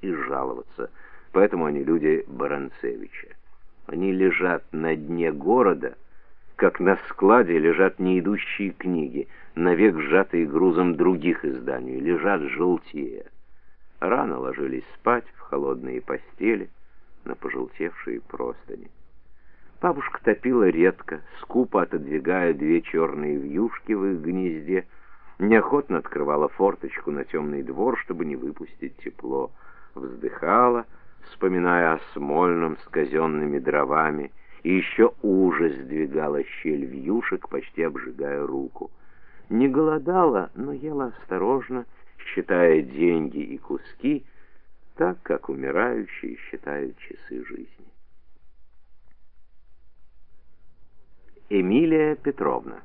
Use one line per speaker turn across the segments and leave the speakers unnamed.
и жаловаться. Поэтому они люди Баранцевича. Они лежат на дне города, как на складе лежат неидущие книги, навек сжатые грузом других изданий, лежат желтее. Рано ложились спать в холодные постели, на пожелтевшие простыни. Бабушка топила редко, скупо отодвигая две черные вьюшки в их гнезде, неохотно открывала форточку на темный двор, чтобы не выпустить тепло, вздыхала, вспоминая о смольном с казенными дровами, и еще уже сдвигала щель вьюшек, почти обжигая руку. Не голодала, но ела осторожно, считая деньги и куски, так как умирающие считают часы жизни. Эмилия Петровна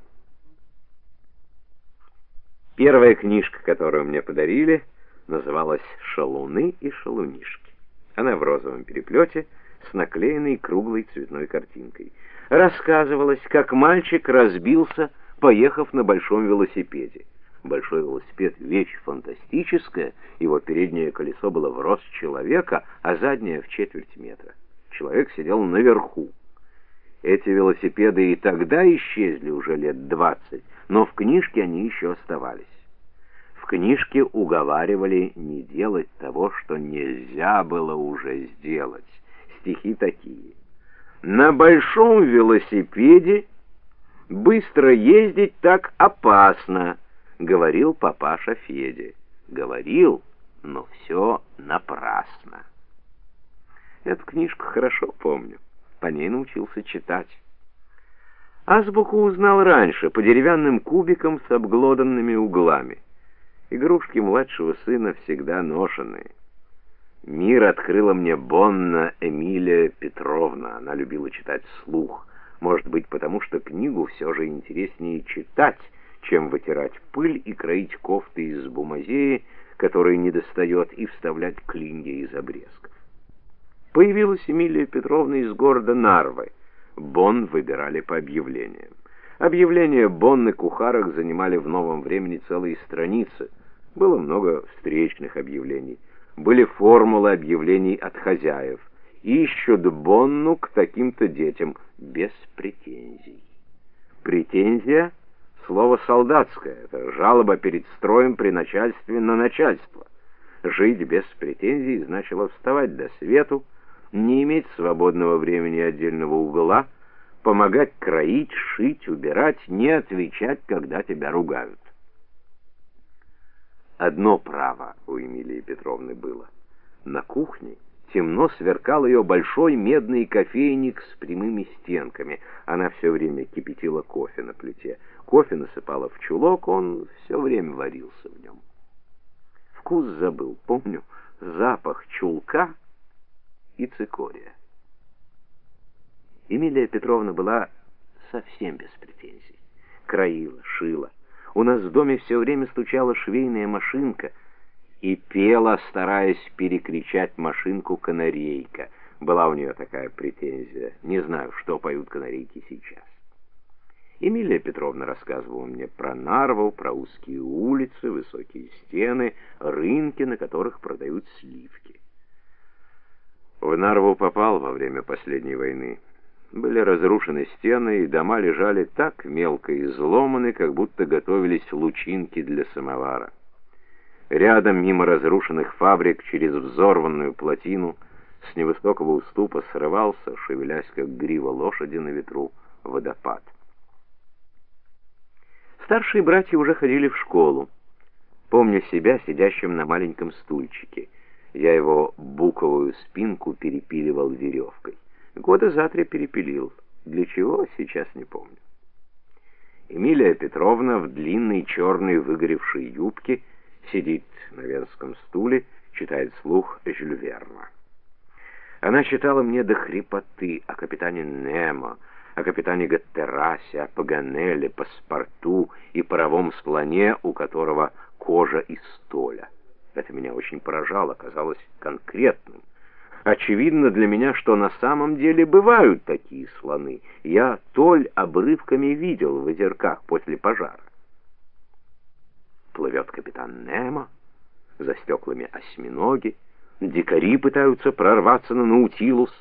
Первая книжка, которую мне подарили, называлась «Шалуны и шалунишки». Она в розовом переплете с наклеенной круглой цветной картинкой. Рассказывалось, как мальчик разбился, поехав на большом велосипеде. Большой велосипед — вещь фантастическая, его переднее колесо было в рост человека, а заднее — в четверть метра. Человек сидел наверху. Эти велосипеды и тогда исчезли уже лет двадцать, но в книжке они еще оставались. В книжке уговаривали не делать того, что нельзя было уже сделать. Стихи такие. На большом велосипеде быстро ездить так опасно, говорил папаша Феде. Говорил, но все напрасно. Эту книжку хорошо помню по ней научился читать. Азбуку узнал раньше, по деревянным кубикам с обглоданными углами. Игрушки младшего сына всегда ношенные. Мир открыла мне Бонна Эмилия Петровна. Она любила читать вслух. Может быть, потому что книгу все же интереснее читать, чем вытирать пыль и кроить кофты из бумазеи, которые не достает, и вставлять клинья из обрезков. Появилась Эмилия Петровна из города Нарвы. Бонн выбирали по объявлениям. Объявления Бонн и Кухарок занимали в новом времени целые страницы. Было много встречных объявлений. Были формулы объявлений от хозяев. Ищут Бонну к таким-то детям без претензий. Претензия — слово солдатское. Это жалоба перед строем при начальстве на начальство. Жить без претензий значило вставать до свету, не иметь свободного времени отдельного угла, помогать кроить, шить, убирать, не отвечать, когда тебя ругают. Одно право у Эмилии Петровны было. На кухне темно сверкал ее большой медный кофейник с прямыми стенками. Она все время кипятила кофе на плите. Кофе насыпала в чулок, он все время варился в нем. Вкус забыл, помню, запах чулка и цикория. Эмилия Петровна была совсем без претензий. Краила, шила. У нас в доме все время стучала швейная машинка и пела, стараясь перекричать машинку канарейка. Была у нее такая претензия. Не знаю, что поют канарейки сейчас. Эмилия Петровна рассказывала мне про Нарву, про узкие улицы, высокие стены, рынки, на которых продают сливки. В Нарву попал во время последней войны. Были разрушены стены, и дома лежали так мелко изломаны, как будто готовились лучинки для самовара. Рядом, мимо разрушенных фабрик, через взорванную плотину, с невысокого уступа срывался, шевелясь, как грива лошади на ветру, водопад. Старшие братья уже ходили в школу. Помню себя сидящим на маленьком стульчике. Я его буковую спинку перепиливал веревкой. Года за три перепилил. Для чего, сейчас не помню. Эмилия Петровна в длинной черной выгоревшей юбке сидит на венском стуле, читает слух Жюль Верна. Она читала мне до хрипоты о капитане Немо, о капитане Гаттерасе, о Паганеле, Паспорту и паровом слоне, у которого кожа из столя. Это меня очень поражало, казалось конкретным. Очевидно для меня, что на самом деле бывают такие слоны. Я толь обрывками видел в озерках после пожара. Плывет капитан Немо, за стеклами осьминоги, Дикари пытаются прорваться на Наутилус.